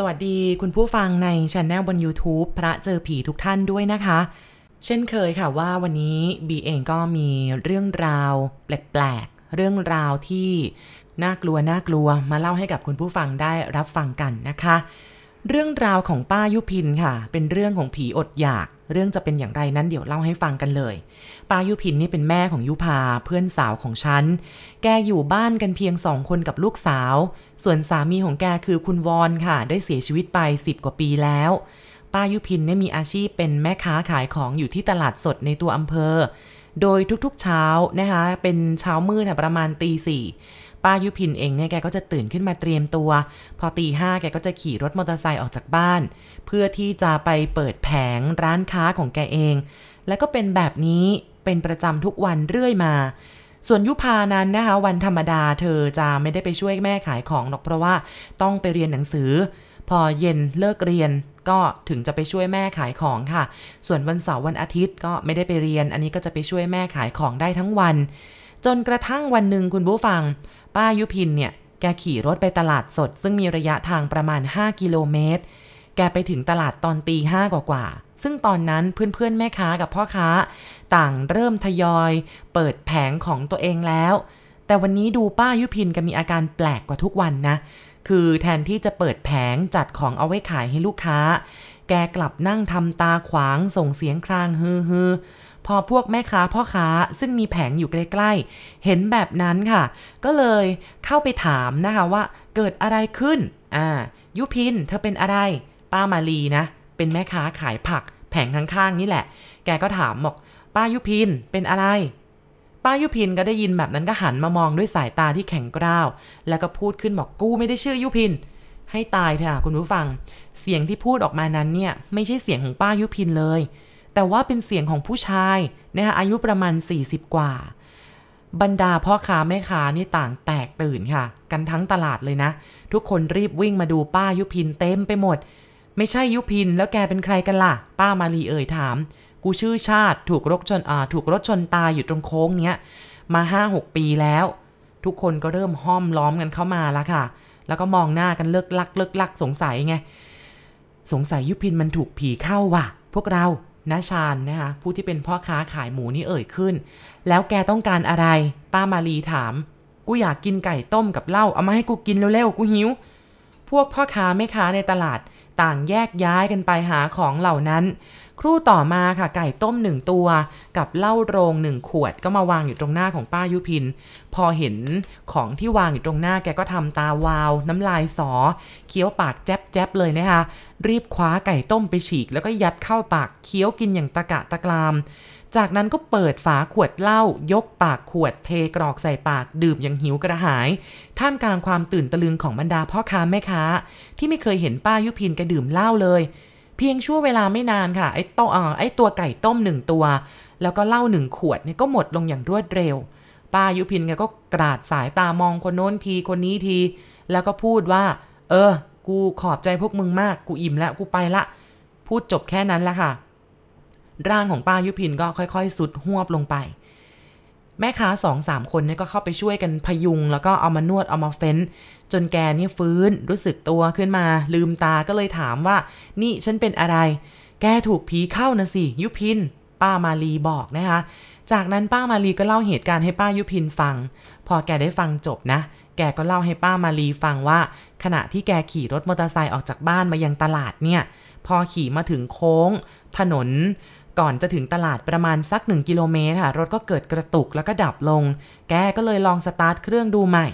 สวัสดีคุณผู้ฟังในช anel บน YouTube พระเจอผีทุกท่านด้วยนะคะ เช่นเคยค่ะว่าวันนี้บีเองก็มีเรื่องราว แปลกๆ เรื่องราวที่น่ากลัวน่ากลัวมาเล่าให้กับคุณผู้ฟังได้รับฟังกันนะคะ เรื่องราวของป้ายุพินค่ะ เป็นเรื่องของผีอดอยาก เรื่องจะเป็นอย่างไรนั้นเดี๋ยวเล่าให้ฟังกันเลย ป้ายุพินนี่เป็นแม่ของยุพาเพื่อนสาวของฉัน แกอยู่บ้านกันเพียงสองคนกับลูกสาว ส่วนสามีของแกคือคุณวอนค่ะ ได้เสียชีวิตไป10กว่าปีแล้ว ป้ายุพินเนี่ยมีอาชีพเป็นแม่ค้าขายของอยู่ที่ตลาดสดในตัวอำเภอ โดยทุกๆเช้านะคะ เป็นเช้ามืดประมาณตีสี่ ป้ายุพินเองเนี่ยแกก็จะตื่นขึ้นมาเตรียมตัว พอตีห้าแกก็จะขี่รถมอเตอร์ไซค์ออกจากบ้าน เพื่อที่จะไปเปิดแผงร้านค้าของแกเอง แล้วก็เป็นแบบนี้เป็นประจำทุกวันเรื่อยมา ส่วนยุพานั้นนะคะ วันธรรมดาเธอจะไม่ได้ไปช่วยแม่ขายของหรอกเพราะว่าต้องไปเรียนหนังสือ พอเย็นเลิกเรียนก็ถึงจะไปช่วยแม่ขายของค่ะ ส่วนวันเสาร์วันอาทิตย์ก็ไม่ได้ไปเรียน อันนี้ก็จะไปช่วยแม่ขายของได้ทั้งวัน จนกระทั่งวันหนึ่งคุณผู้ฟัง ป้ายุพินเนี่ย แกขี่รถไปตลาดสด ซึ่งมีระยะทางประมาณ 5 กิโลเมตร แกไปถึงตลาดตอนตีห้ากว่าๆซึ่งตอนนั้นเพื่อนๆแม่ค้ากับพ่อค้า ต่างเริ่มทยอย เปิดแผงของตัวเองแล้ว แต่วันนี้ดูป้ายุพินก็มีอาการแปลกกว่าทุกวันนะ คือแทนที่จะเปิดแผงจัดของเอาไว้ขายให้ลูกค้า แกกลับนั่งทำตาขวางส่งเสียงครางฮือฮือ พอพวกแม่ค้าพ่อค้าซึ่งมีแผงอยู่ใกล้ๆ เห็นแบบนั้นค่ะ ก็เลยเข้าไปถามนะคะว่าเกิดอะไรขึ้น อ่า ยุพิน เธอเป็นอะไร ป้ามาลีนะ เป็นแม่ค้าขายผัก แผงข้างๆนี่แหละ แกก็ถามบอก ป้ายุพิน เป็นอะไร ป้ายุพินก็ได้ยินแบบนั้นก็หันมามองด้วยสายตาที่แข็งกร้าว แล้วก็พูดขึ้นบอกกูไม่ได้ชื่อยุพิน ให้ตายเถอะคุณผู้ฟัง เสียงที่พูดออกมานั้นเนี่ย ไม่ใช่เสียงของป้ายุพินเลย แต่ว่าเป็นเสียงของผู้ชายนะคะอายุประมาณ 40 กว่า บรรดาพ่อค้าแม่ค้านี่ต่างแตกตื่นค่ะ กันทั้งตลาดเลยนะ ทุกคนรีบวิ่งมาดูป้ายุพินเต็มไปหมด ไม่ใช่ยุพินแล้วแกเป็นใครกันล่ะ ป้ามาลีเอ่ยถาม กูชื่อชาติถูกรถชนอ่าถูกรถชนตายอยู่ตรงโค้งเนี้ยมาห้าหกปีแล้ว ทุกคนก็เริ่มห้อมล้อมกันเข้ามาแล้วค่ะ แล้วก็มองหน้ากันเลิกลักเลิกลักสงสัยไง สงสัยยุพินมันถูกผีเข้าว่ะ พวกเรา นาชานนะคะผู้ที่เป็นพ่อค้าขายหมูนี่เอ่ยขึ้น แล้วแกต้องการอะไร ป้ามาลีถาม กูอยากกินไก่ต้มกับเหล้าเอามาให้กูกินเร็วๆ กูหิว พวกพ่อค้าแม่ค้าในตลาดต่างแยกย้ายกันไปหาของเหล่านั้น ครู่ต่อมาค่ะไก่ต้มหนึ่งตัว กับเหล้าโรงหนึ่งขวดก็มาวางอยู่ตรงหน้าของป้ายุพิน พอเห็นของที่วางอยู่ตรงหน้าแกก็ทำตาวาว น้ำลายสอ เคี้ยวปากแจ๊บๆเลยนะคะรีบคว้าไก่ต้มไปฉีก แล้วก็ยัดเข้าปากเคี้ยวกินอย่างตะกะตะกราม จากนั้นก็เปิดฝาขวดเหล้ายกปากขวดเทกรอกใส่ปากดื่มอย่างหิวกระหาย ท่ามกลางความตื่นตะลึงของบรรดาพ่อค้าแม่ค้า ที่ไม่เคยเห็นป้ายุพินแกดื่มเหล้าเลย เพียงชั่วเวลาไม่นานค่ะไอ้ตอ่อไอ้ตัวไก่ต้มหนึ่งตัว แล้วก็เหล้าหนึ่งขวดเนี่ยก็หมดลงอย่างรวดเร็ว ป้ายุพินแกก็กราดสายตามองคนโน้นทีคนนี้ที แล้วก็พูดว่า เออ กูขอบใจพวกมึงมากกูอิ่มแล้วกูไปละ พูดจบแค่นั้นละค่ะ ร่างของป้ายุพินก็ค่อยๆ สุดหวบลงไป แม่ค้าสองสามคนเนี่ยก็เข้าไปช่วยกันพยุง แล้วก็เอามานวดเอามาเฟ้น จนแกนี่ฟื้นรู้สึกตัวขึ้นมา ลืมตาก็เลยถามว่า นี่ฉันเป็นอะไร แกถูกผีเข้านะสิ ยุพิน ป้ามาลีบอกนะคะ จากนั้นป้ามาลีก็เล่าเหตุการณ์ให้ป้ายุพินฟัง พอแกได้ฟังจบนะ แกก็เล่าให้ป้ามาลีฟังว่า ขณะที่แกขี่รถมอเตอร์ไซค์ออกจากบ้านมายังตลาดเนี่ย พอขี่มาถึงโค้ง ถนนก่อนจะถึงตลาดประมาณสักหนึ่งกิโลเมตรค่ะ รถก็เกิดกระตุกแล้วก็ดับลง แกก็เลยลองสตาร์ทเครื่องดูใหม่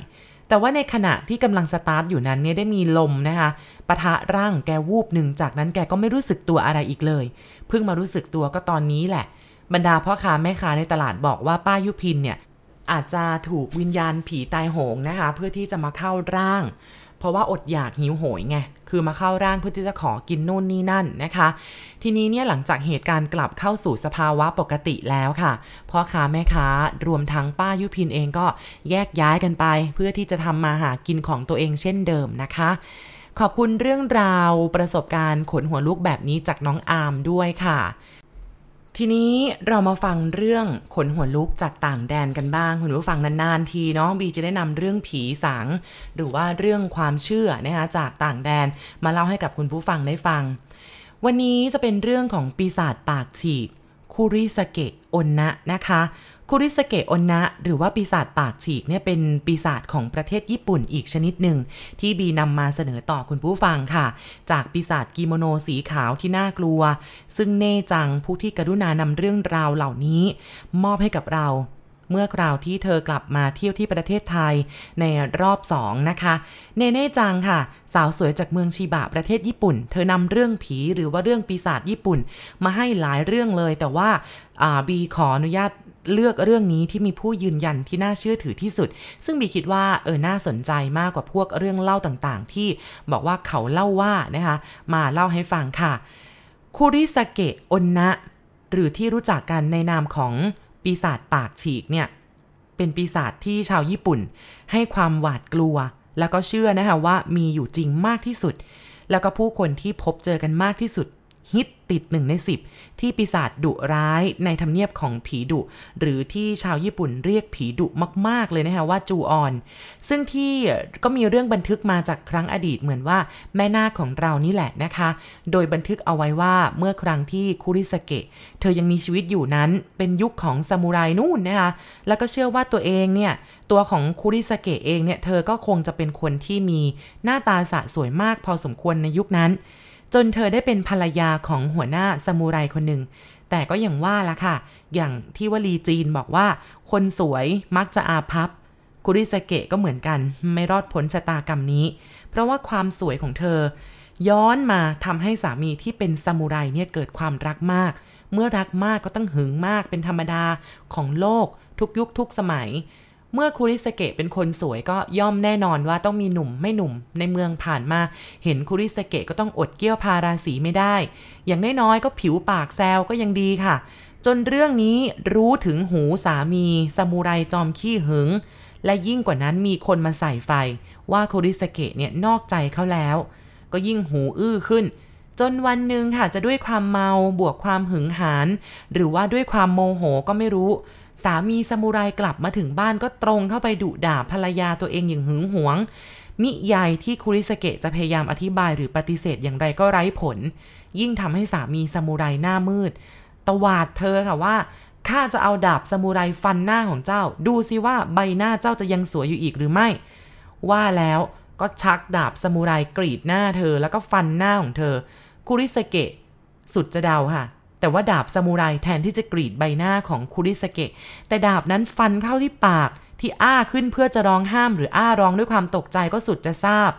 แต่ว่าในขณะที่กำลังสตาร์ทอยู่นั้นเนี่ยได้มีลมนะคะปะทะร่างแกวูบหนึ่งจากนั้นแกก็ไม่รู้สึกตัวอะไรอีกเลย เพิ่งมารู้สึกตัวก็ตอนนี้แหละ บรรดาพ่อค้าแม่ค้าในตลาดบอกว่าป้ายุพินเนี่ยอาจจะถูกวิญญาณผีตายโหงนะคะ เพื่อที่จะมาเข้าร่าง เพราะว่าอดอยากหิวโหยไง คือมาเข้าร่างเพื่อที่จะขอกินนู่นนี่นั่นนะคะ ทีนี้เนี่ยหลังจากเหตุการณ์กลับเข้าสู่สภาวะปกติแล้วค่ะ พ่อค้าแม่ค้ารวมทั้งป้ายุพินเองก็แยกย้ายกันไป เพื่อที่จะทำมาหากินของตัวเองเช่นเดิมนะคะขอบคุณเรื่องราวประสบการณ์ขนหัวลุกแบบนี้จากน้องอาร์มด้วยค่ะ ทีนี้เรามาฟังเรื่องขนหัวลุกจากต่างแดนกันบ้าง คุณผู้ฟังนานๆทีเนาะบีจะได้นำเรื่องผีสางหรือว่าเรื่องความเชื่อนะคะจากต่างแดนมาเล่าให้กับคุณผู้ฟังได้ฟัง วันนี้จะเป็นเรื่องของปีศาจปากฉีกคูริสเกะอนนะนะคะ คุริสเกะอนนะ หรือว่าปีศาจปากฉีกเนี่ยเป็นปีศาจของประเทศญี่ปุ่นอีกชนิดหนึ่ง ที่บีนำมาเสนอต่อคุณผู้ฟังค่ะ จากปีศาจกิโมโนสีขาวที่น่ากลัว ซึ่งเน่จังผู้ที่กรุณานำเรื่องราวเหล่านี้ มอบให้กับเราเมื่อคราวที่เธอกลับมาเที่ยวที่ประเทศไทยในรอบสองนะคะ เนเน่จังค่ะ สาวสวยจากเมืองชิบะประเทศญี่ปุ่น เธอนำเรื่องผีหรือว่าเรื่องปีศาจญี่ปุ่น มาให้หลายเรื่องเลย แต่ว่าบีขออนุญาต เลือกเรื่องนี้ที่มีผู้ยืนยันที่น่าเชื่อถือที่สุด ซึ่งบีคิดว่าเออน่าสนใจมากกว่าพวกเรื่องเล่าต่างๆ ที่บอกว่าเขาเล่าว่านะคะมาเล่าให้ฟังค่ะคูริสเกะอนนะ หรือที่รู้จักกันในนามของปีศาจปากฉีกเนี่ยเป็นปีศาจที่ชาวญี่ปุ่น ให้ความหวาดกลัว แล้วก็เชื่อนะคะว่ามีอยู่จริงมากที่สุด แล้วก็ผู้คนที่พบเจอกันมากที่สุด ฮิตติดหนึ่งในสิบที่ปีศาจดุร้ายในทำเนียบของผีดุ หรือที่ชาวญี่ปุ่นเรียกผีดุมาก ๆ เลยนะคะว่าจูออน ซึ่งที่ก็มีเรื่องบันทึกมาจากครั้งอดีตเหมือนว่าแม่นาคของเรานี่แหละนะคะ โดยบันทึกเอาไว้ว่าเมื่อครั้งที่คุริสเกะ เธอยังมีชีวิตอยู่นั้นเป็นยุคของซามูไรนู่นนะคะแล้วก็เชื่อว่าตัวเองเนี่ยตัวของคุริสเกะเองเนี่ยเธอก็คงจะเป็นคนที่มีหน้าตาสะสวยมากพอสมควรในยุคนั้น จนเธอได้เป็นภรรยาของหัวหน้าซามูไรคนหนึ่ง แต่ก็อย่างว่าละค่ะ อย่างที่วลีจีนบอกว่า คนสวยมักจะอาพับ คุริสเกะก็เหมือนกัน ไม่รอดพ้นชะตากรรมนี้ เพราะว่าความสวยของเธอ ย้อนมาทำให้สามีที่เป็นซามูไรเนี่ยเกิดความรักมาก เมื่อรักมากก็ต้องหึงมากเป็นธรรมดาของโลกทุกยุคทุกสมัย เมื่อคุริสเกะเป็นคนสวยก็ย่อมแน่นอนว่าต้องมีหนุ่มไม่หนุ่มในเมืองผ่านมา เห็นคุริสเกะก็ต้องอดเกี้ยวพาราสีไม่ได้ อย่างน้อยๆก็ผิวปากแซวก็ยังดีค่ะ จนเรื่องนี้รู้ถึงหูสามีซามูไรจอมขี้หึง และยิ่งกว่านั้นมีคนมาใส่ไฟ ว่าคุริสเกะเนี่ยนอกใจเขาแล้ว ก็ยิ่งหูอื้อขึ้นจนวันหนึ่งค่ะจะด้วยความเมาบวกความหึงหานหรือว่าด้วยความโมโหก็ไม่รู้ สามีซามูไรกลับมาถึงบ้านก็ตรงเข้าไปดุด่าภรรยาตัวเองอย่างหึงหวงมิใหญ่ที่คุริสเกะจะพยายามอธิบายหรือปฏิเสธอย่างไรก็ไร้ผล ยิ่งทำให้สามีซามูไรหน้ามืด ตวาดเธอค่ะว่าข้าจะเอาดาบซามูไรฟันหน้าของเจ้า ดูสิว่าใบหน้าเจ้าจะยังสวยอยู่อีกหรือไม่ ว่าแล้วก็ชักดาบซามูไรกรีดหน้าเธอแล้วก็ฟันหน้าของเธอคุริสเกะสุดจะเดาค่ะ แต่ว่าดาบซามูไรแทนที่จะกรีดใบหน้าของคุริสเกะ แต่ดาบนั้นฟันเข้าที่ปากที่อ้าขึ้นเพื่อจะร้องห้ามหรืออ้าร้องด้วยความตกใจก็สุดจะทราบ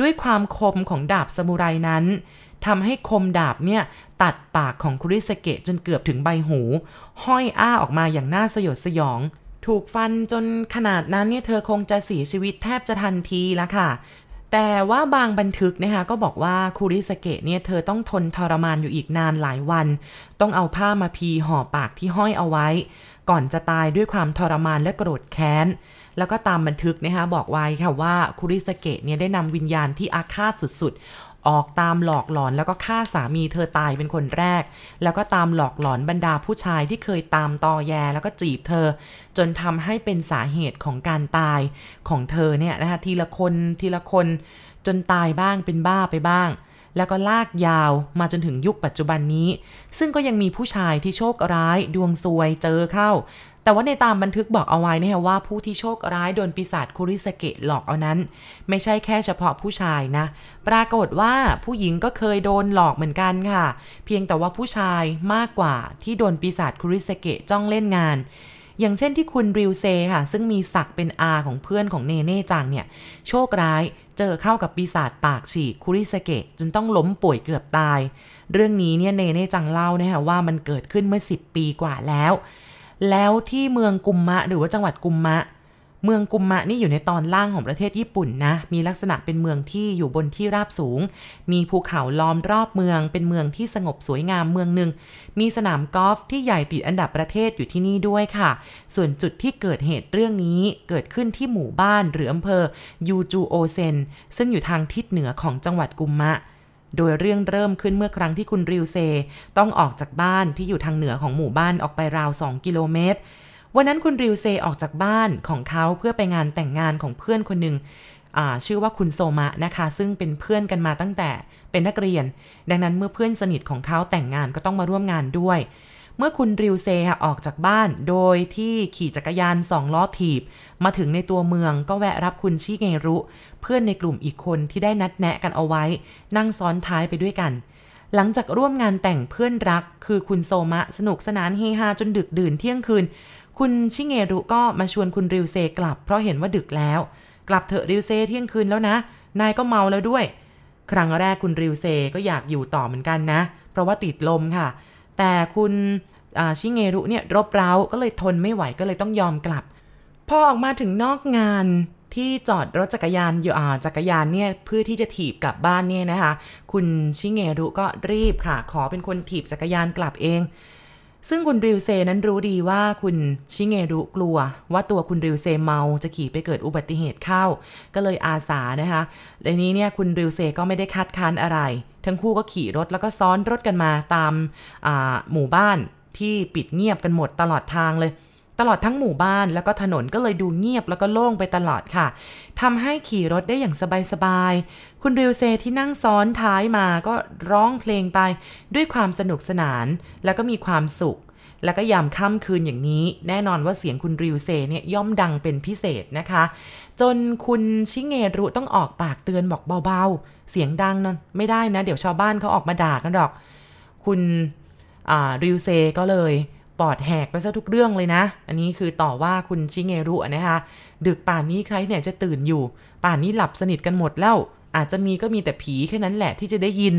ด้วยความคมของดาบซามูไรนั้นทำให้คมดาบเนี่ยตัดปากของคุริสเกะจนเกือบถึงใบหู ห้อยอ้าออกมาอย่างน่าสยดสยอง ถูกฟันจนขนาดนั้นเนี่ยเธอคงจะเสียชีวิตแทบจะทันทีแล้วค่ะ แต่ว่าบางบันทึกนะคะก็บอกว่าคูริสเกะเนี่ยเธอต้องทนทรมานอยู่อีกนานหลายวัน ต้องเอาผ้ามาพีห่อปากที่ห้อยเอาไว้ ก่อนจะตายด้วยความทรมานและโกรธแค้น แล้วก็ตามบันทึกนะคะบอกไว้ค่ะว่าคูริสเกะเนี่ยได้นำวิญญาณที่อาฆาตสุด ออกตามหลอกหลอนแล้วก็ฆ่าสามีเธอตายเป็นคนแรก แล้วก็ตามหลอกหลอนบรรดาผู้ชายที่เคยตามตอแยแล้วก็จีบเธอ จนทำให้เป็นสาเหตุของการตายของเธอเนี่ยนะคะทีละคนทีละคน จนตายบ้างเป็นบ้าไปบ้าง แล้วก็ลากยาวมาจนถึงยุคปัจจุบันนี้ ซึ่งก็ยังมีผู้ชายที่โชคร้าย ดวงซวยเจอเข้า แต่ว่าในตามบันทึกบอกเอาไว้นะว่าผู้ที่โชคร้ายโดนปีศาจคุริสเกะหลอกเอานั้น ไม่ใช่แค่เฉพาะผู้ชายนะ ปรากฏว่าผู้หญิงก็เคยโดนหลอกเหมือนกันค่ะ เพียงแต่ว่าผู้ชายมากกว่าที่โดนปีศาจคุริสเกะจ้องเล่นงานอย่างเช่นที่คุณริวเซค่ะ ซึ่งมีศักดิ์เป็นอาของเพื่อนของเนเน่จังเนี่ย โชคร้ายเจอเข้ากับปีศาจปากฉีกคุริสเกะจนต้องล้มป่วยเกือบตาย เรื่องนี้เนี่ยเนเน่จังเล่านะคะว่ามันเกิดขึ้นเมื่อ 10 ปีกว่าแล้ว แล้วที่เมืองกุมมะหรือว่าจังหวัดกุมมะ เมืองกุมมะนี่อยู่ในตอนล่างของประเทศญี่ปุ่นนะ มีลักษณะเป็นเมืองที่อยู่บนที่ราบสูง มีภูเขาล้อมรอบเมือง เป็นเมืองที่สงบสวยงามเมืองหนึ่ง มีสนามกอล์ฟที่ใหญ่ติดอันดับประเทศอยู่ที่นี่ด้วยค่ะ ส่วนจุดที่เกิดเหตุเรื่องนี้เกิดขึ้นที่หมู่บ้านหรืออำเภอยูจูโอเซนซึ่งอยู่ทางทิศเหนือของจังหวัดกุมมะ โดยเรื่องเริ่มขึ้นเมื่อครั้งที่คุณริวเซ ต้องออกจากบ้านที่อยู่ทางเหนือของหมู่บ้านออกไปราว 2 กิโลเมตร วันนั้นคุณริวเซออกจากบ้านของเขาเพื่อไปงานแต่งงานของเพื่อนคนหนึ่งชื่อว่าคุณโซมะนะคะ ซึ่งเป็นเพื่อนกันมาตั้งแต่เป็นนักเรียน ดังนั้นเมื่อเพื่อนสนิทของเขาแต่งงานก็ต้องมาร่วมงานด้วย เมื่อคุณริวเซออกจากบ้าน โดยที่ขี่จักรยานสองล้อถีบ มาถึงในตัวเมืองก็แวะรับคุณชิเงรุ เพื่อนในกลุ่มอีกคนที่ได้นัดแนะกันเอาไว้ นั่งซ้อนท้ายไปด้วยกัน หลังจากร่วมงานแต่งเพื่อนรัก คือคุณโซมะสนุกสนานเฮฮาจนดึกดื่นเที่ยงคืน คุณชิเงรุก็มาชวนคุณริวเซกลับ เพราะเห็นว่าดึกแล้ว กลับเถอะริวเซเที่ยงคืนแล้วนะ นายก็เมาแล้วด้วย ครั้งแรกคุณริวเซก็อยากอยู่ต่อเหมือนกันนะ เพราะว่าติดลมค่ะ แต่คุณชิเงรุเนี่ยรบเร้าก็เลยทนไม่ไหวก็เลยต้องยอมกลับ พอออกมาถึงนอกงานที่จอดรถจักรยานอยู่อ่าจักรยานเนี่ยเพื่อที่จะถีบกลับบ้านเนี่ยนะคะ คุณชิเงรุก็รีบค่ะ ขอเป็นคนถีบจักรยานกลับเอง ซึ่งคุณริวเซนั้นรู้ดีว่าคุณชิเงรุกลัว ว่าตัวคุณริวเซเมาจะขี่ไปเกิดอุบัติเหตุเข้า ก็เลยอาสานะคะในนี้เนี่ยคุณริวเซก็ไม่ได้คัดค้านอะไร ทั้งคู่ก็ขี่รถแล้วก็ซ้อนรถกันมาตามหมู่บ้านที่ปิดเงียบกันหมดตลอดทางเลย ตลอดทั้งหมู่บ้านแล้วก็ถนนก็เลยดูเงียบแล้วก็โล่งไปตลอดค่ะทำให้ขี่รถได้อย่างสบายๆคุณริวเซที่นั่งซ้อนท้ายมาก็ร้องเพลงไปด้วยความสนุกสนาน แล้วก็มีความสุข แล้วก็ยามค่ำคืนอย่างนี้ แน่นอนว่าเสียงคุณริวเซเนี่ยย่อมดังเป็นพิเศษนะคะ จนคุณชิเงรุต้องออกปากเตือนบอกเบาๆ เสียงดังนั่นไม่ได้นะ เดี๋ยวชาวบ้านเขาออกมาด่ากันหรอก คุณริวเซก็เลยปอดแหกไปซะทุกเรื่องเลยนะ อันนี้คือต่อว่าคุณชิเงรุนะคะ ดึกป่านนี้ใครเนี่ยจะตื่นอยู่ ป่านนี้หลับสนิทกันหมดแล้ว อาจจะมีก็มีแต่ผีแค่นั้นแหละที่จะได้ยิน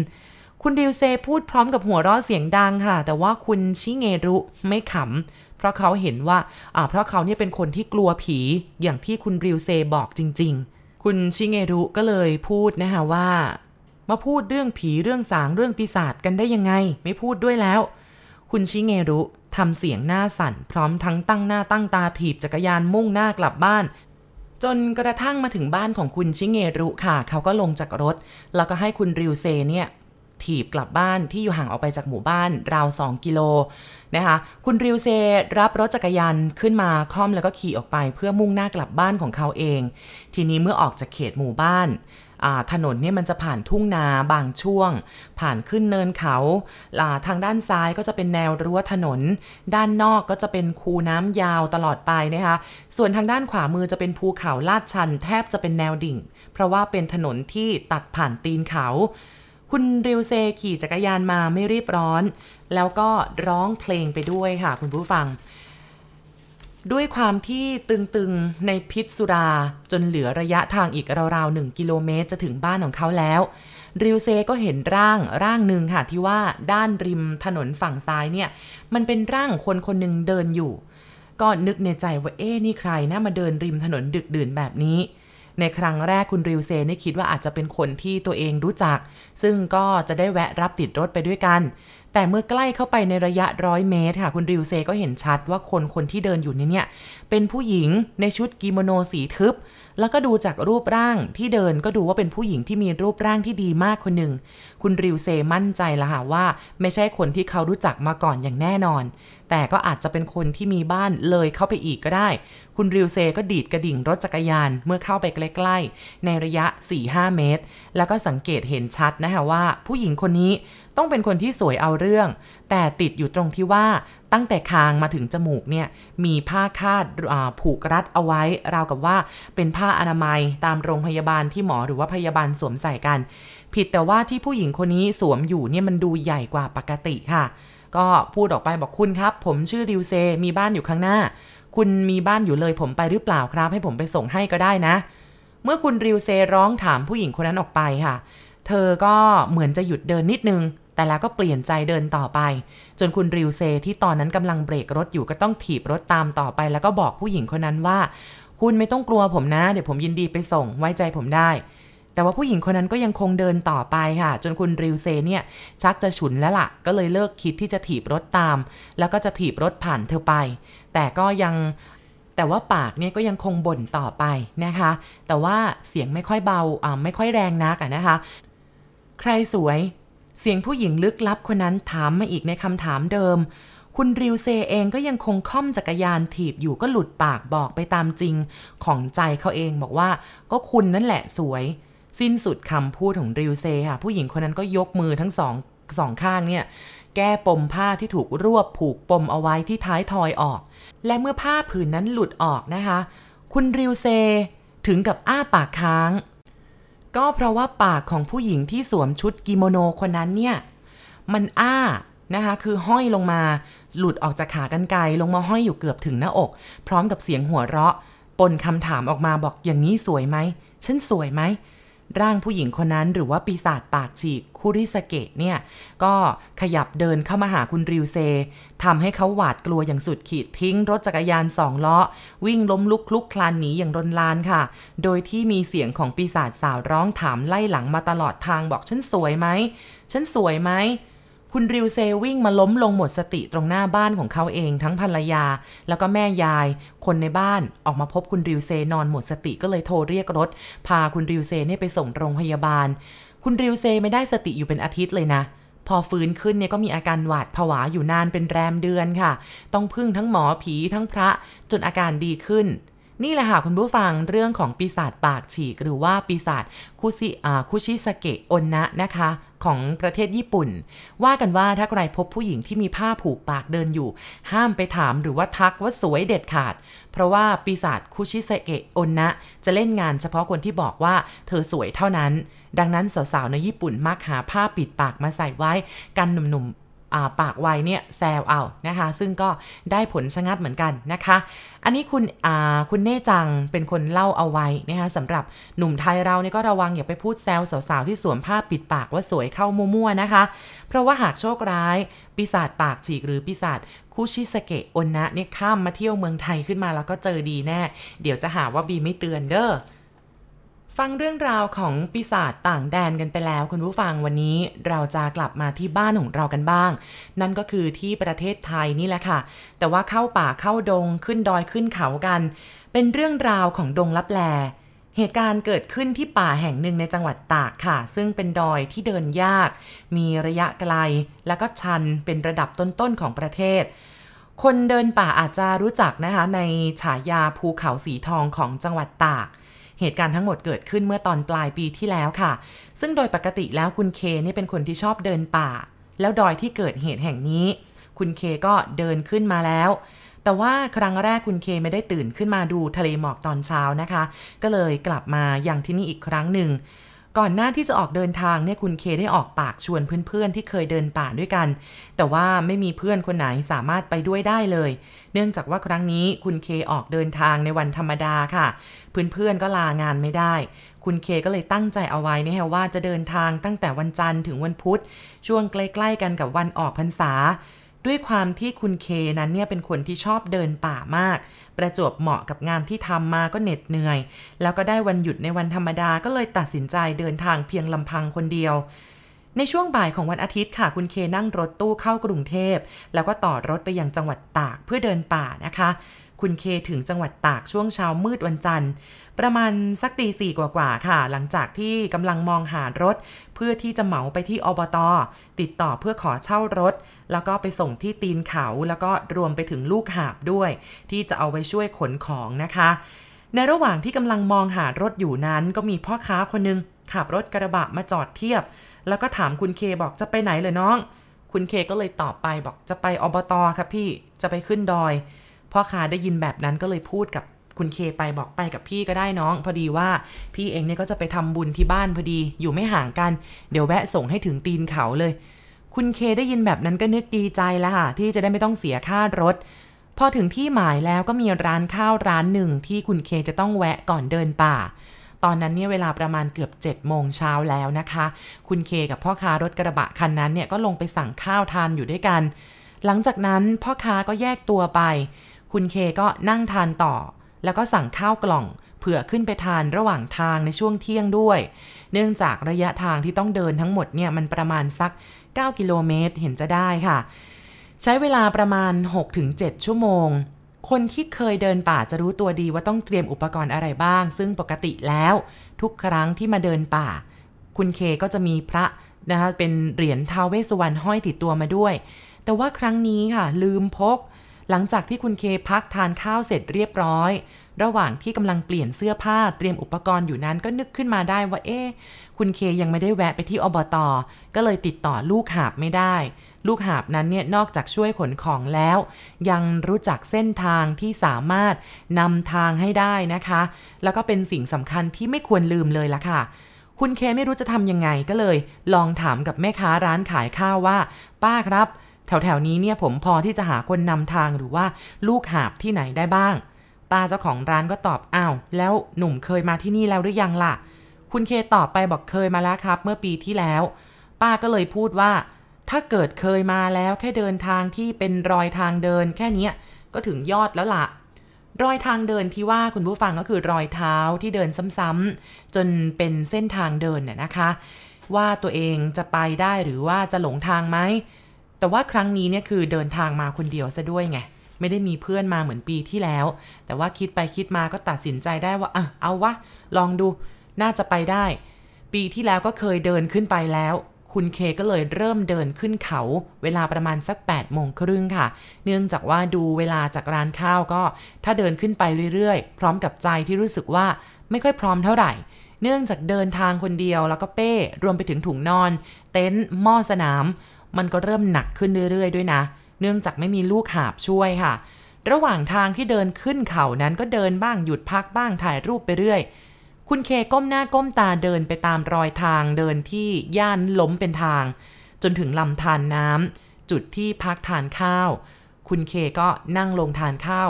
คุณริวเซพูดพร้อมกับหัวเราะเสียงดังค่ะ แต่ว่าคุณชิเงรุไม่ขำ เพราะเขาเห็นว่าอ่า เพราะเขาเนี่ยเป็นคนที่กลัวผีอย่างที่คุณริวเซบอกจริง ๆ คุณชิเงรุก็เลยพูดนะคะว่า มาพูดเรื่องผีเรื่องสางเรื่องปีศาจกันได้ยังไง ไม่พูดด้วยแล้ว คุณชิเงรุทำเสียงหน้าสั่น พร้อมทั้งตั้งหน้าตั้งตาถีบจักรยานมุ่งหน้ากลับบ้านจนกระทั่งมาถึงบ้านของคุณชิเงรุค่ะ เขาก็ลงจากรถ แล้วก็ให้คุณริวเซเนี่ย ถีบกลับบ้านที่อยู่ห่างออกไปจากหมู่บ้านราว 2 กิโลนะคะคุณริวเซรับรถจักรยานขึ้นมาค่อมแล้วก็ขี่ออกไปเพื่อมุ่งหน้ากลับบ้านของเขาเอง ทีนี้เมื่อออกจากเขตหมู่บ้านถนนเนี่ยมันจะผ่านทุ่งนาบางช่วง ผ่านขึ้นเนินเขาทางด้านซ้ายก็จะเป็นแนวรั้วถนน ด้านนอกก็จะเป็นคูน้ำยาวตลอดไปนะคะส่วนทางด้านขวามือจะเป็นภูเขาลาดชัน แทบจะเป็นแนวดิ่ง เพราะว่าเป็นถนนที่ตัดผ่านตีนเขา คุณริวเซขี่จักรยานมาไม่รีบร้อน แล้วก็ร้องเพลงไปด้วยค่ะคุณผู้ฟัง ด้วยความที่ตึงๆในพิษสุราจนเหลือระยะทางอีกราวๆหนึ่งกิโลเมตรจะถึงบ้านของเขาแล้วริวเซก็เห็นร่างร่างหนึ่งค่ะที่ว่าด้านริมถนนฝั่งซ้ายเนี่ย มันเป็นร่างคนคนหนึ่งเดินอยู่ ก็นึกในใจว่าเอ๊นี่ใครนะมาเดินริมถนนดึกดื่นแบบนี้ ในครั้งแรกคุณริวเซนี่คิดว่าอาจจะเป็นคนที่ตัวเองรู้จัก ซึ่งก็จะได้แวะรับติดรถไปด้วยกัน แต่เมื่อใกล้เข้าไปในระยะร้อยเมตรค่ะ คุณริวเซก็เห็นชัดว่าคนคนที่เดินอยู่นี่เนี่ย เป็นผู้หญิงในชุดกิโมโนสีทึบ แล้วก็ดูจากรูปร่างที่เดินก็ดูว่าเป็นผู้หญิงที่มีรูปร่างที่ดีมากคนหนึ่ง คุณริวเซมั่นใจละค่ะว่า ไม่ใช่คนที่เขารู้จักมาก่อนอย่างแน่นอน แต่ก็อาจจะเป็นคนที่มีบ้านเลยเข้าไปอีกก็ได้ คุณริวเซก็ดีดกระดิ่งรถจักรยานเมื่อเข้าไปใกล้ๆ ในระยะ 4-5 เมตร แล้วก็สังเกตเห็นชัดนะคะว่า ผู้หญิงคนนี้ต้องเป็นคนที่สวยเอาเรื่อง แต่ติดอยู่ตรงที่ว่าตั้งแต่คางมาถึงจมูกเนี่ยมีผ้าคาดผูกรัดเอาไว้ ราวกับว่าเป็นผ้าอนามัยตามโรงพยาบาลที่หมอหรือว่าพยาบาลสวมใส่กัน ผิดแต่ว่าที่ผู้หญิงคนนี้สวมอยู่เนี่ยมันดูใหญ่กว่าปกติค่ะ ก็พูดออกไปบอกคุณครับ ผมชื่อดิวเซมีบ้านอยู่ข้างหน้า คุณมีบ้านอยู่เลยผมไปหรือเปล่าครับ ให้ผมไปส่งให้ก็ได้นะ เมื่อคุณริวเซร้องถามผู้หญิงคนนั้นออกไปค่ะ เธอก็เหมือนจะหยุดเดินนิดนึง แต่แล้วก็เปลี่ยนใจเดินต่อไป จนคุณริวเซที่ตอนนั้นกำลังเบรกรถอยู่ก็ต้องถีบรถตามต่อไป แล้วก็บอกผู้หญิงคนนั้นว่า คุณไม่ต้องกลัวผมนะ เดี๋ยวผมยินดีไปส่งไว้ใจผมได้แต่ว่าผู้หญิงคนนั้นก็ยังคงเดินต่อไปค่ะ จนคุณริวเซเนี่ยชักจะฉุนแล้วละ่ะ ก็เลยเลิกคิดที่จะถีบรถตาม แล้วก็จะถีบรถผ่านเธอไป แต่ก็ยังแต่ว่าปากเนี่ยก็ยังคงบ่นต่อไปนะคะ แต่ว่าเสียงไม่ค่อยเบาอ่าไม่ค่อยแรงนักนะคะ ใครสวย เสียงผู้หญิงลึกลับคนนั้นถามมาอีกในคำถามเดิม คุณริวเซเองก็ยังคงค่อมจักรยานถีบอยู่ก็หลุดปากบอกไปตามจริง ของใจเขาเองบอกว่า ก็คุณนั่นแหละสวย สิ้นสุดคำพูดของริวเซค่ะ ผู้หญิงคนนั้นก็ยกมือทั้งสองสองข้างเนี่ยแก้ปมผ้าที่ถูกรวบผูกปมเอาไว้ที่ท้ายทอยออก และเมื่อผ้าผืนนั้นหลุดออกนะคะ คุณริวเซถึงกับอ้าปากค้าง ก็เพราะว่าปากของผู้หญิงที่สวมชุดกิโมโนคนนั้นเนี่ย มันอ้านะคะคือห้อยลงมาหลุดออกจากขากรรไกรลงมาห้อยอยู่เกือบถึงหน้าอก พร้อมกับเสียงหัวเราะ ปนคำถามออกมาบอกอย่างนี้สวยไหมฉันสวยไหม ร่างผู้หญิงคนนั้น หรือว่าปีศาจปากฉีกคุริสเกะเนี่ย ก็ขยับเดินเข้ามาหาคุณริวเซทำให้เขาหวาดกลัวอย่างสุดขีดทิ้งรถจักรยานสองล้อ วิ่งล้มลุกคลุกคลานหนีอย่างรนลานค่ะ โดยที่มีเสียงของปีศาจสาวร้องถามไล่หลังมาตลอดทางบอกฉันสวยไหมฉันสวยไหม คุณริวเซวิ่งมาล้มลงหมดสติตรงหน้าบ้านของเขาเองทั้งภรรยา แล้วก็แม่ยาย คนในบ้านออกมาพบคุณริวเซนอนหมดสติก็เลยโทรเรียกรถ พาคุณริวเซเนี่ยไปส่งโรงพยาบาล คุณริวเซไม่ได้สติอยู่เป็นอาทิตย์เลยนะพอฟื้นขึ้นเนี่ยก็มีอาการหวาดผวาอยู่นานเป็นแรมเดือนค่ะ ต้องพึ่งทั้งหมอผีทั้งพระจนอาการดีขึ้น นี่แหละค่ะคุณผู้ฟังเรื่องของปีศาจปากฉีก หรือว่าปีศาจคุซิอาคุชิสเกะอนนะนะคะ ของประเทศญี่ปุ่น ว่ากันว่าถ้าใครพบผู้หญิงที่มีผ้าผูกปากเดินอยู่ ห้ามไปถามหรือว่าทักว่าสวยเด็ดขาด เพราะว่าปีศาจคุชิเซเกะอนนะ จะเล่นงานเฉพาะคนที่บอกว่าเธอสวยเท่านั้น ดังนั้นสาวๆในญี่ปุ่นมักหาผ้าปิดปากมาใส่ไว้กันหนุ่มๆ ปากไวเนี่ยแซวเอานะคะ ซึ่งก็ได้ผลชะงัดเหมือนกันนะคะ อันนี้คุณคุณเน่จังเป็นคนเล่าเอาไว้นะคะสำหรับหนุ่มไทยเราเนี่ยก็ระวังอย่าไปพูดแซวสาวๆที่สวมผ้าปิดปากว่าสวยเข้ามั่วๆนะคะ เพราะว่าหากโชคร้ายปีศาจปากฉีกหรือปีศาจคุชิสเกะอนนะเนี่ยข้ามมาเที่ยวเมืองไทยขึ้นมาแล้วก็เจอดีแน่ เดี๋ยวจะหาว่าบีไม่เตือนเด้อ ฟังเรื่องราวของปีศาจต่างแดนกันไปแล้ว คุณผู้ฟังวันนี้เราจะกลับมาที่บ้านของเรากันบ้าง นั่นก็คือที่ประเทศไทยนี่แหละค่ะ แต่ว่าเข้าป่าเข้าดงขึ้นดอยขึ้นเขากัน เป็นเรื่องราวของดงลับแล เหตุการณ์เกิดขึ้นที่ป่าแห่งหนึ่งในจังหวัดตากค่ะ ซึ่งเป็นดอยที่เดินยาก มีระยะไกล แล้วก็ชันเป็นระดับต้นๆของประเทศคนเดินป่าอาจจะรู้จักนะคะในฉายาภูเขาสีทองของจังหวัดตาก เหตุการณ์ทั้งหมดเกิดขึ้นเมื่อตอนปลายปีที่แล้วค่ะ ซึ่งโดยปกติแล้วคุณเคนี่เป็นคนที่ชอบเดินป่า แล้วดอยที่เกิดเหตุแห่งนี้ คุณเคก็เดินขึ้นมาแล้ว แต่ว่าครั้งแรกคุณเคไม่ได้ตื่นขึ้นมาดูทะเลหมอกตอนเช้านะคะ ก็เลยกลับมาอย่างที่นี่อีกครั้งหนึ่ง ก่อนหน้าที่จะออกเดินทางเนี่ยคุณเคได้ออกปากชวนเพื่อนๆ ที่เคยเดินป่าด้วยกัน แต่ว่าไม่มีเพื่อนคนไหนสามารถไปด้วยได้เลย เนื่องจากว่าครั้งนี้คุณเคออกเดินทางในวันธรรมดาค่ะ เพื่อนๆก็ลางานไม่ได้ คุณเคก็เลยตั้งใจเอาไว้นะฮะว่าจะเดินทางตั้งแต่วันจันทร์ถึงวันพุธ ช่วงใกล้ๆกันกับวันออกพรรษา ด้วยความที่คุณเคนั้นเนี่ยเป็นคนที่ชอบเดินป่ามาก ประจวบเหมาะกับงานที่ทำมาก็เหน็ดเหนื่อย แล้วก็ได้วันหยุดในวันธรรมดาก็เลยตัดสินใจเดินทางเพียงลำพังคนเดียว ในช่วงบ่ายของวันอาทิตย์ค่ะ คุณเคนั่งรถตู้เข้ากรุงเทพ แล้วก็ต่อรถไปยังจังหวัดตากเพื่อเดินป่านะคะ คุณเคถึงจังหวัดตากช่วงเช้ามืดวันจันทร์ ประมาณสักตีสี่กว่าๆค่ะ หลังจากที่กำลังมองหารถ เพื่อที่จะเหมาไปที่อบตติดต่อเพื่อขอเช่ารถ แล้วก็ไปส่งที่ตีนเขาแล้วก็รวมไปถึงลูกหาบด้วย ที่จะเอาไว้ช่วยขนของนะคะ ในระหว่างที่กำลังมองหารถอยู่นั้น ก็มีพ่อค้าคนหนึงขับรถกระบะมาจอดเทียบ แล้วก็ถามคุณเคบอกจะไปไหนเลยน้อง คุณเคก็เลยตอบไปบอกจะไปอบตครับพี่จะไปขึ้นดอย พ่อค้าได้ยินแบบนั้นก็เลยพูดกับคุณเคไปบอกไปกับพี่ก็ได้น้อง พอดีว่าพี่เองเนี่ยก็จะไปทำบุญที่บ้านพอดีอยู่ไม่ห่างกัน เดี๋ยวแวะส่งให้ถึงตีนเขาเลย คุณเคได้ยินแบบนั้นก็นึกดีใจแล้วค่ะที่จะได้ไม่ต้องเสียค่ารถ พอถึงที่หมายแล้วก็มีร้านข้าวร้านหนึ่งที่คุณเคจะต้องแวะก่อนเดินป่า ตอนนั้นเนี่ยเวลาประมาณเกือบ7จ็ดโมงเช้าแล้วนะคะ คุณเคกับพ่อค้ารถกระบะคันนั้นเนี่ยก็ลงไปสั่งข้าวทานอยู่ด้วยกัน หลังจากนั้นพ่อค้าก็แยกตัวไป คุณเคก็นั่งทานต่อ แล้วก็สั่งข้าวกล่อง เผื่อขึ้นไปทานระหว่างทางในช่วงเที่ยงด้วย เนื่องจากระยะทางที่ต้องเดินทั้งหมดเนี่ยมันประมาณสัก 9 กิโลเมตรเห็นจะได้ค่ะ ใช้เวลาประมาณ 6-7 ชั่วโมงคนที่เคยเดินป่าจะรู้ตัวดีว่าต้องเตรียมอุปกรณ์อะไรบ้าง ซึ่งปกติแล้ว ทุกครั้งที่มาเดินป่า คุณเคก็จะมีพระนะคะเป็นเหรียญทาวเวสวรรณห้อยติดตัวมาด้วย แต่ว่าครั้งนี้ค่ะ ลืมพก หลังจากที่คุณเคพักทานข้าวเสร็จเรียบร้อย ระหว่างที่กำลังเปลี่ยนเสื้อผ้าเตรียมอุปกรณ์อยู่นั้นก็นึกขึ้นมาได้ว่าเอ๊คุณเคยังไม่ได้แวะไปที่อบตก็เลยติดต่อลูกหาบไม่ได้ ลูกหาบนั้นเนี่ยนอกจากช่วยขนของแล้ว ยังรู้จักเส้นทางที่สามารถนำทางให้ได้นะคะ แล้วก็เป็นสิ่งสำคัญที่ไม่ควรลืมเลยละค่ะคุณเคไม่รู้จะทำยังไงก็เลย ลองถามกับแม่ค้าร้านขายข้าวว่า ป้าครับ แถวๆนี้เนี่ยผมพอที่จะหาคนนำทางหรือว่าลูกหาบที่ไหนได้บ้าง ป้าเจ้าของร้านก็ตอบอ้าวแล้วหนุ่มเคยมาที่นี่แล้วหรือยังล่ะ คุณเคตอบไปบอกเคยมาแล้วครับ เมื่อปีที่แล้ว ป้าก็เลยพูดว่า ถ้าเกิดเคยมาแล้วแค่เดินทางที่เป็นรอยทางเดินแค่นี้ก็ถึงยอดแล้วล่ะรอยทางเดินที่ว่าคุณผู้ฟังก็คือรอยเท้าที่เดินซ้ำๆจนเป็นเส้นทางเดินเนี่ยนะคะ ว่าตัวเองจะไปได้หรือว่าจะหลงทางไหม แต่ว่าครั้งนี้เนี่ยคือเดินทางมาคนเดียวซะด้วยไงไม่ได้มีเพื่อนมาเหมือนปีที่แล้ว แต่ว่าคิดไปคิดมาก็ตัดสินใจได้ว่าอะเอาวะ ลองดู น่าจะไปได้ ปีที่แล้วก็เคยเดินขึ้นไปแล้ว คุณเคก็เลยเริ่มเดินขึ้นเขา เวลาประมาณสัก8โมงครึ่งค่ะ เนื่องจากว่าดูเวลาจากร้านข้าวก็ ถ้าเดินขึ้นไปเรื่อยๆ พร้อมกับใจที่รู้สึกว่าไม่ค่อยพร้อมเท่าไหร่ เนื่องจากเดินทางคนเดียวแล้วก็เป้ รวมไปถึงถุงนอน เต็นท์หม้อสนาม มันก็เริ่มหนักขึ้นเรื่อยๆ ด้วยนะ เนื่องจากไม่มีลูกหาบช่วยค่ะ ระหว่างทางที่เดินขึ้นเขานั้นก็เดินบ้างหยุดพักบ้างถ่ายรูปไปเรื่อย คุณเคก้มหน้าก้มตาเดินไปตามรอยทางเดินที่ย่านล้มเป็นทาง จนถึงลำธารนน้ำจุดที่พักทานข้าว คุณเคก็นั่งลงทานข้าว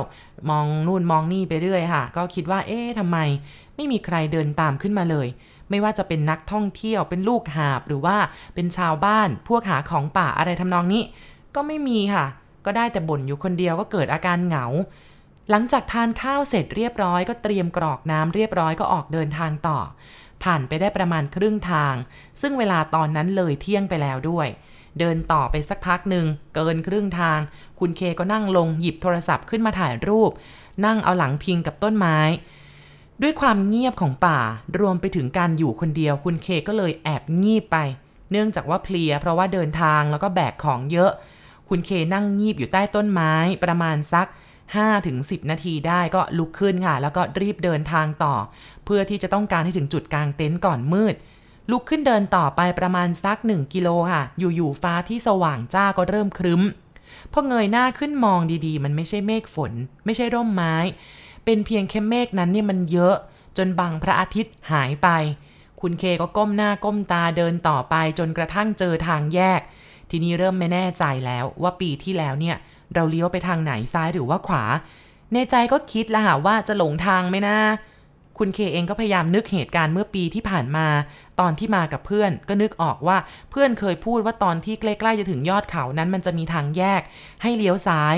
มองนู่นมองนี่ไปเรื่อยค่ะ ก็คิดว่าเอ๊ะทำไม ไม่มีใครเดินตามขึ้นมาเลย ไม่ว่าจะเป็นนักท่องเที่ยวเป็นลูกหาบหรือว่าเป็นชาวบ้าน พวกหาของป่าอะไรทำนองนี้ ก็ไม่มีค่ะ ก็ได้แต่บ่นอยู่คนเดียวก็เกิดอาการเหงา หลังจากทานข้าวเสร็จเรียบร้อยก็เตรียมกรอกน้ำเรียบร้อยก็ออกเดินทางต่อ ผ่านไปได้ประมาณครึ่งทาง ซึ่งเวลาตอนนั้นเลยเที่ยงไปแล้วด้วยเดินต่อไปสักพักหนึ่งเกินครึ่งทาง คุณเคก็นั่งลงหยิบโทรศัพท์ขึ้นมาถ่ายรูป นั่งเอาหลังพิงกับต้นไม้ ด้วยความเงียบของป่ารวมไปถึงการอยู่คนเดียวคุณเคก็เลยแอบงีบไป เนื่องจากว่าเพลียเพราะว่าเดินทางแล้วก็แบกของเยอะ คุณเคนั่งงีบอยู่ใต้ต้นไม้ประมาณสัก5-10 นาทีได้ก็ลุกขึ้นค่ะ แล้วก็รีบเดินทางต่อ เพื่อที่จะต้องการให้ถึงจุดกลางเต็นท์ก่อนมืด ลุกขึ้นเดินต่อไปประมาณสัก 1 กิโลค่ะ อยู่ๆฟ้าที่สว่างจ้าก็เริ่มครึ้มพอเงยหน้าขึ้นมองดีๆ มันไม่ใช่เมฆฝน ไม่ใช่ร่มไม้ เป็นเพียงแค่เมฆนั้นเนี่ยมันเยอะ จนบังพระอาทิตย์หายไป คุณเคก็ก้มหน้าก้มตาเดินต่อไปจนกระทั่งเจอทางแยก ทีนี้เริ่มไม่แน่ใจแล้วว่าปีที่แล้วเนี่ย เราเลี้ยวไปทางไหนซ้ายหรือว่าขวา ในใจก็คิดละค่ะว่าจะหลงทางไหมนะคุณเคเองก็พยายามนึกเหตุการณ์เมื่อปีที่ผ่านมา ตอนที่มากับเพื่อน ก็นึกออกว่าเพื่อนเคยพูดว่าตอนที่ใกล้ๆจะถึงยอดเขานั้นมันจะมีทางแยก ให้เลี้ยวซ้าย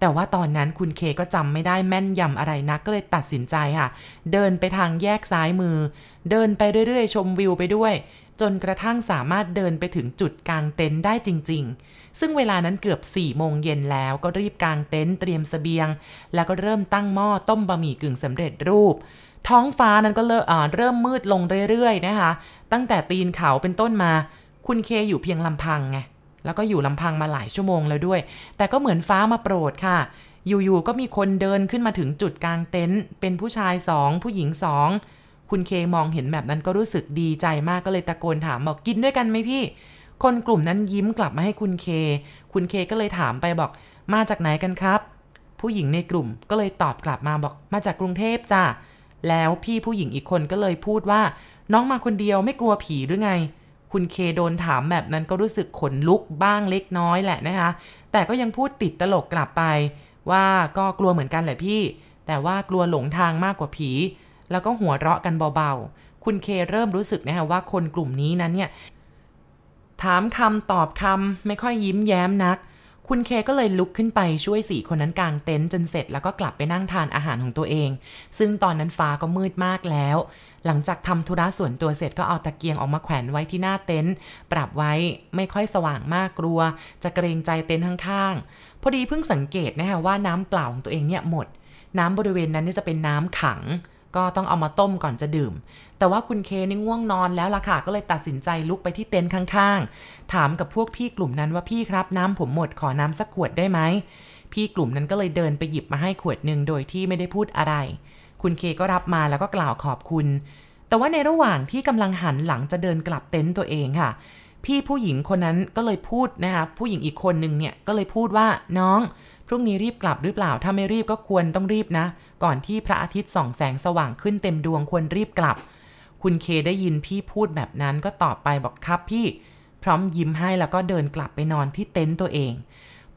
แต่ว่าตอนนั้นคุณเคก็จำไม่ได้แม่นยำอะไรนักก็เลยตัดสินใจค่ะ เดินไปทางแยกซ้ายมือ เดินไปเรื่อยๆ ชมวิวไปด้วย จนกระทั่งสามารถเดินไปถึงจุดกลางเต็นท์ได้จริง ๆ ซึ่งเวลานั้นเกือบ4โมงเย็นแล้วก็รีบกางเต็นท์เตรียมเสบียง แล้วก็เริ่มตั้งหม้อต้มบะหมี่กึ่งสำเร็จรูปท้องฟ้านั้นก็เริ่มเริ่มมืดลงเรื่อยๆนะคะ ตั้งแต่ตีนเขาเป็นต้นมา คุณเคอยู่เพียงลำพังไง แล้วก็อยู่ลำพังมาหลายชั่วโมงแล้วด้วย แต่ก็เหมือนฟ้ามาโปรดค่ะ อยู่ๆก็มีคนเดินขึ้นมาถึงจุดกลางเต็นท์เป็นผู้ชายสองผู้หญิงสองคุณเคมองเห็นแบบนั้นก็รู้สึกดีใจมากก็เลยตะโกนถามบอกกินด้วยกันไหมพี่ คนกลุ่มนั้นยิ้มกลับมาให้คุณเค คุณเคก็เลยถามไปบอกมาจากไหนกันครับ ผู้หญิงในกลุ่มก็เลยตอบกลับมาบอกมาจากกรุงเทพจ้ะแล้วพี่ผู้หญิงอีกคนก็เลยพูดว่า น้องมาคนเดียวไม่กลัวผีหรือไง คุณเคโดนถามแบบนั้นก็รู้สึกขนลุกบ้างเล็กน้อยแหละนะคะ แต่ก็ยังพูดติดตลกกลับไป ว่าก็กลัวเหมือนกันแหละพี่ แต่ว่ากลัวหลงทางมากกว่าผี แล้วก็หัวเราะกันเบาๆ คุณเคเริ่มรู้สึกนะคะว่าคนกลุ่มนี้นั้นเนี่ยถามคำตอบคำไม่ค่อยยิ้มแย้มนัก คุณเคก็เลยลุกขึ้นไปช่วยสี่คนนั้นกางเต็นท์จนเสร็จแล้วก็กลับไปนั่งทานอาหารของตัวเอง ซึ่งตอนนั้นฟ้าก็มืดมากแล้ว หลังจากทำธุระส่วนตัวเสร็จก็เอาตะเกียงออกมาแขวนไว้ที่หน้าเต็นท์ปรับไว้ไม่ค่อยสว่างมากกลัว จะเกรงใจเต็นท์ข้างๆพอดีเพิ่งสังเกตนะคะว่าน้ำเปล่าของตัวเองเนี่ยหมด น้ำบริเวณนั้นนี่จะเป็นน้ำขัง ก็ต้องเอามาต้มก่อนจะดื่ม แต่ว่าคุณเคนี่ง่วงนอนแล้วล่ะค่ะ ก็เลยตัดสินใจลุกไปที่เต็นท์ข้างๆ ถามกับพวกพี่กลุ่มนั้นว่าพี่ครับน้ำผมหมดขอน้ำสักขวดได้ไหม พี่กลุ่มนั้นก็เลยเดินไปหยิบมาให้ขวดหนึ่งโดยที่ไม่ได้พูดอะไร คุณเคก็รับมาแล้วก็กล่าวขอบคุณ แต่ว่าในระหว่างที่กำลังหันหลังจะเดินกลับเต็นท์ตัวเองค่ะ พี่ผู้หญิงคนนั้นก็เลยพูดนะคะผู้หญิงอีกคนหนึ่งเนี่ยก็เลยพูดว่าน้องพรุ่งนี้รีบกลับหรือเปล่า ถ้าไม่รีบก็ควรต้องรีบนะ ก่อนที่พระอาทิตย์ส่องแสงสว่างขึ้นเต็มดวงควรรีบกลับ คุณเคได้ยินพี่พูดแบบนั้นก็ตอบไปบอกครับพี่ พร้อมยิ้มให้แล้วก็เดินกลับไปนอนที่เต็นท์ตัวเอง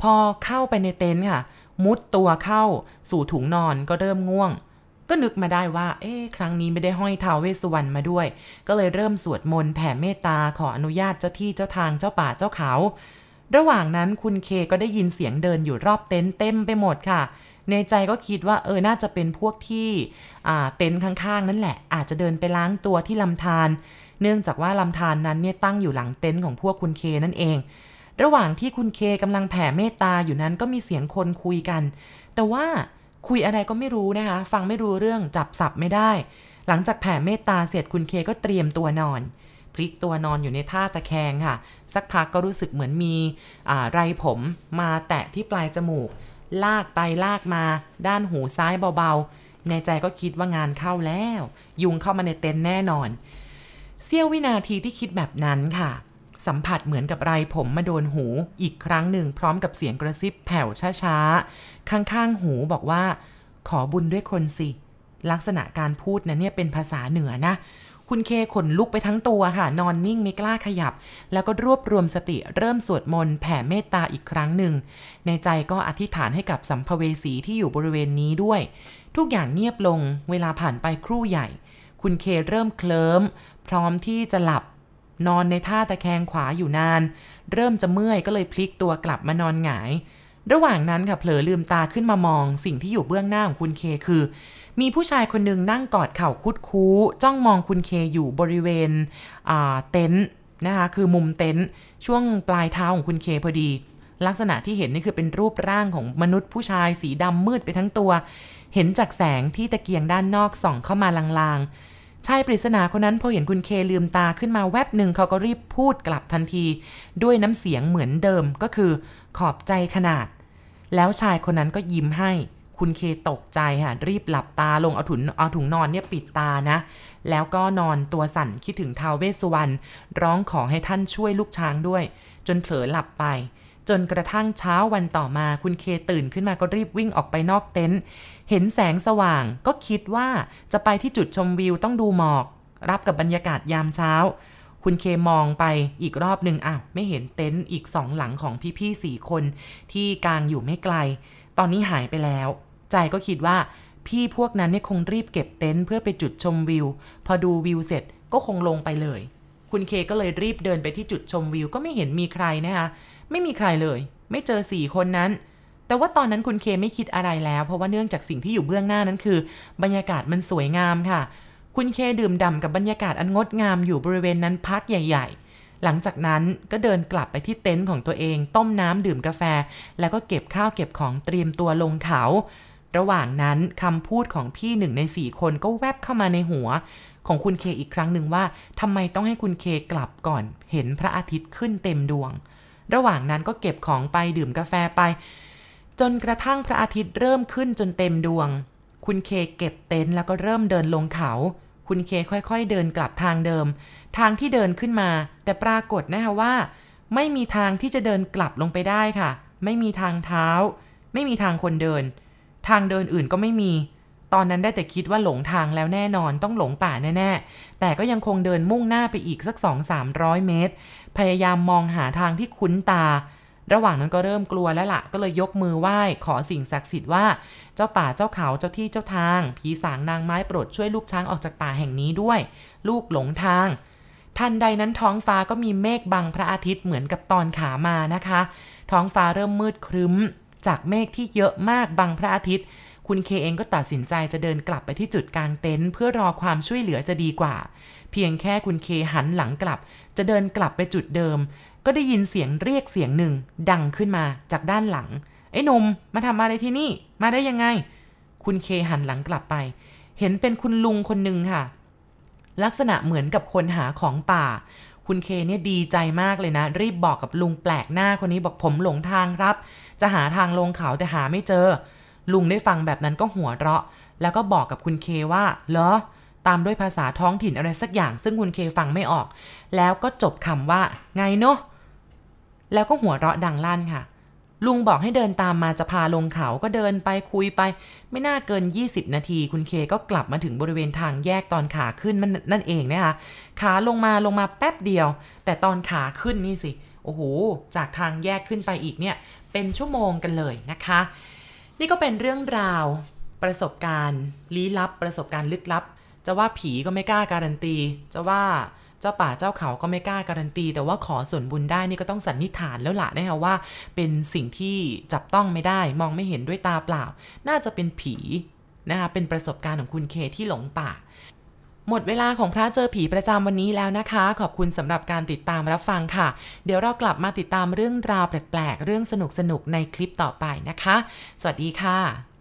พอเข้าไปในเต็นท์ค่ะ มุดตัวเข้าสู่ถุงนอนก็เริ่มง่วง ก็นึกมาได้ว่า เอ๊ะครั้งนี้ไม่ได้ห้อยท้าวเวสสุวรรณมาด้วย ก็เลยเริ่มสวดมนต์แผ่เมตตาขออนุญาตเจ้าที่เจ้าทางเจ้าป่าเจ้าเขา ระหว่างนั้นคุณเคก็ได้ยินเสียงเดินอยู่รอบเต็นท์เต็มไปหมดค่ะ ในใจก็คิดว่าเออน่าจะเป็นพวกที่เต็นท์ข้างๆ นั่นแหละ อาจจะเดินไปล้างตัวที่ลำธารเนื่องจากว่าลำธารนนั้นเนี่ยตั้งอยู่หลังเต็นท์ของพวกคุณเคนั่นเอง ระหว่างที่คุณเคกำลังแผ่เมตตาอยู่นั้นก็มีเสียงคนคุยกัน แต่ว่าคุยอะไรก็ไม่รู้นะคะ ฟังไม่รู้เรื่องจับสับไม่ได้ หลังจากแผ่เมตตาเสร็จคุณเคก็เตรียมตัวนอน พลิกตัวนอนอยู่ในท่าตะแคงค่ะ สักพักก็รู้สึกเหมือนมีไรผมมาแตะที่ปลายจมูก ลากไปลากมา ด้านหูซ้ายเบาๆ ในใจก็คิดว่างานเข้าแล้ว ยุงเข้ามาในเต็นท์แน่นอน เสี้ยววินาทีที่คิดแบบนั้นค่ะ สัมผัสเหมือนกับไรผมมาโดนหูอีกครั้งหนึ่งพร้อมกับเสียงกระซิบแผ่วช้าๆ ข้างๆหูบอกว่า ขอบุญด้วยคนสิลักษณะการพูดนะเนี่ยเป็นภาษาเหนือนะ คุณเคขนลุกไปทั้งตัวค่ะ นอนนิ่งไม่กล้าขยับ แล้วก็รวบรวมสติเริ่มสวดมนต์แผ่เมตตาอีกครั้งหนึ่ง ในใจก็อธิษฐานให้กับสัมภเวสีที่อยู่บริเวณนี้ด้วย ทุกอย่างเงียบลง เวลาผ่านไปครู่ใหญ่ คุณเคเริ่มเคลิ้ม พร้อมที่จะหลับ นอนในท่าตะแคงขวาอยู่นาน เริ่มจะเมื่อยก็เลยพลิกตัวกลับมานอนหงาย ระหว่างนั้นค่ะเผลอลืมตาขึ้นมามอง สิ่งที่อยู่เบื้องหน้าของคุณเคคือ มีผู้ชายคนหนึ่งนั่งกอดเข่าคุดคู้ จ้องมองคุณเคอยู่บริเวณเต็นท์นะคะคือมุมเต็นท์ช่วงปลายเท้าของคุณเคพอดี ลักษณะที่เห็นนี่คือเป็นรูปร่างของมนุษย์ผู้ชายสีดำมืดไปทั้งตัว เห็นจากแสงที่ตะเกียงด้านนอกส่องเข้ามาลางๆชายปริศนาคนนั้นพอเห็นคุณเคลืมตาขึ้นมาแวบหนึ่งเขาก็รีบพูดกลับทันที ด้วยน้ำเสียงเหมือนเดิมก็คือขอบใจขนาด แล้วชายคนนั้นก็ยิ้มให้ คุณเคตกใจค่ะรีบหลับตาลงเอาถุงเอาถุงนอนเนี่ยปิดตานะ แล้วก็นอนตัวสั่นคิดถึงท้าวเวสสุวรรณร้องขอให้ท่านช่วยลูกช้างด้วย จนเผลอหลับไป จนกระทั่งเช้าวันต่อมาคุณเคตื่นขึ้นมาก็รีบวิ่งออกไปนอกเต็นท์เห็นแสงสว่างก็คิดว่าจะไปที่จุดชมวิวต้องดูหมอก รับกับบรรยากาศยามเช้าคุณเคมองไปอีกรอบหนึ่งอ้าวไม่เห็นเต็นท์อีกสองหลังของพี่ๆสี่คนที่กางอยู่ไม่ไกล ตอนนี้หายไปแล้ว ใจก็คิดว่า พี่พวกนั้นเนี่ยคงรีบเก็บเต็นท์เพื่อไปจุดชมวิว พอดูวิวเสร็จก็คงลงไปเลย คุณเคก็เลยรีบเดินไปที่จุดชมวิวก็ไม่เห็นมีใครนะคะไม่มีใครเลย ไม่เจอสี่คนนั้น แต่ว่าตอนนั้นคุณเคไม่คิดอะไรแล้ว เพราะว่าเนื่องจากสิ่งที่อยู่เบื้องหน้านั้นคือ บรรยากาศมันสวยงามค่ะ คุณเคดื่มด่ำกับบรรยากาศอันงดงามอยู่บริเวณนั้นพักใหญ่ ๆหลังจากนั้นก็เดินกลับไปที่เต็นท์ของตัวเอง ต้มน้ำดื่มกาแฟ แล้วก็เก็บข้าวเก็บของเตรียมตัวลงเขา ระหว่างนั้นคำพูดของพี่หนึ่งในสี่คนก็แวบเข้ามาในหัวของคุณเคอีกครั้งหนึ่งว่าทำไมต้องให้คุณเคกลับก่อนเห็นพระอาทิตย์ขึ้นเต็มดวง ระหว่างนั้นก็เก็บของไปดื่มกาแฟไป จนกระทั่งพระอาทิตย์เริ่มขึ้นจนเต็มดวง คุณเคเก็บเต็นท์แล้วก็เริ่มเดินลงเขา คุณเคค่อยๆ เดินกลับทางเดิม ทางที่เดินขึ้นมา แต่ปรากฏนะคะว่า ไม่มีทางที่จะเดินกลับลงไปได้ค่ะ ไม่มีทางเท้า ไม่มีทางคนเดิน ทางเดินอื่นก็ไม่มี ตอนนั้นได้แต่คิดว่าหลงทางแล้วแน่นอนต้องหลงป่าแน่ๆ แต่ก็ยังคงเดินมุ่งหน้าไปอีกสัก 2-300 เมตร พยายามมองหาทางที่คุ้นตา ระหว่างนั้นก็เริ่มกลัวแล้วละ่ะ ก็เลยยกมือไหว้ขอสิ่งศักดิ์สิทธิ์ว่า เจ้าป่าเจ้าเขาเจ้าที่เจ้าทาง ผีสางนางไม้โปรดช่วยลูกช้างออกจากป่าแห่งนี้ด้วย ลูกหลงทางทันใดนั้นท้องฟ้าก็มีเมฆบังพระอาทิตย์เหมือนกับตอนขามานะคะ ท้องฟ้าเริ่มมืดครึ้ม จากเมฆที่เยอะมากบังพระอาทิตย์ คุณเคเองก็ตัดสินใจจะเดินกลับไปที่จุดกลางเต็นท์เพื่อรอความช่วยเหลือจะดีกว่า เพียงแค่คุณเคหันหลังกลับ จะเดินกลับไปจุดเดิม ก็ได้ยินเสียงเรียกเสียงหนึ่ง ดังขึ้นมาจากด้านหลังไอ้นุ่มมาทำอะไรที่นี่ มาได้ยังไง คุณเคหันหลังกลับไป เห็นเป็นคุณลุงคนหนึ่งค่ะ ลักษณะเหมือนกับคนหาของป่า คุณเคเนี่ยดีใจมากเลยนะ รีบบอกกับลุงแปลกหน้าคนนี้บอกผมหลงทางครับ จะหาทางลงเขาแต่หาไม่เจอ ลุงได้ฟังแบบนั้นก็หัวเราะ แล้วก็บอกกับคุณเคว่าเหรอตามด้วยภาษาท้องถิ่นอะไรสักอย่าง ซึ่งคุณเคฟังไม่ออก แล้วก็จบคำว่า ไงเนาะแล้วก็หัวเราะดังลั่นค่ะ ลุงบอกให้เดินตามมาจะพาลงเขาก็เดินไปคุยไป ไม่น่าเกิน 20 นาที คุณเคก็กลับมาถึงบริเวณทางแยกตอนขาขึ้นมันนั่นเองนะคะขาลงมาลงมาแป๊บเดียว แต่ตอนขาขึ้นนี่สิโอ้โหจากทางแยกขึ้นไปอีกเนี่ยเป็นชั่วโมงกันเลยนะคะ นี่ก็เป็นเรื่องราวประสบการณ์ลี้ลับ ประสบการณ์ลึกลับ จะว่าผีก็ไม่กล้าการันตี จะว่า เจ้าป่าเจ้าเขาก็ไม่กล้าการันตี แต่ว่าขอส่วนบุญได้นี่ก็ต้องสันนิษฐานแล้วล่ะนะคะว่า เป็นสิ่งที่จับต้องไม่ได้ มองไม่เห็นด้วยตาเปล่า น่าจะเป็นผีนะคะเป็นประสบการณ์ของคุณเคที่หลงป่าหมดเวลาของพระเจอผีประจำวันนี้แล้วนะคะ ขอบคุณสำหรับการติดตามรับฟังค่ะ เดี๋ยวเรากลับมาติดตามเรื่องราวแปลกๆ เรื่องสนุกๆ ในคลิปต่อไปนะคะ สวัสดีค่ะ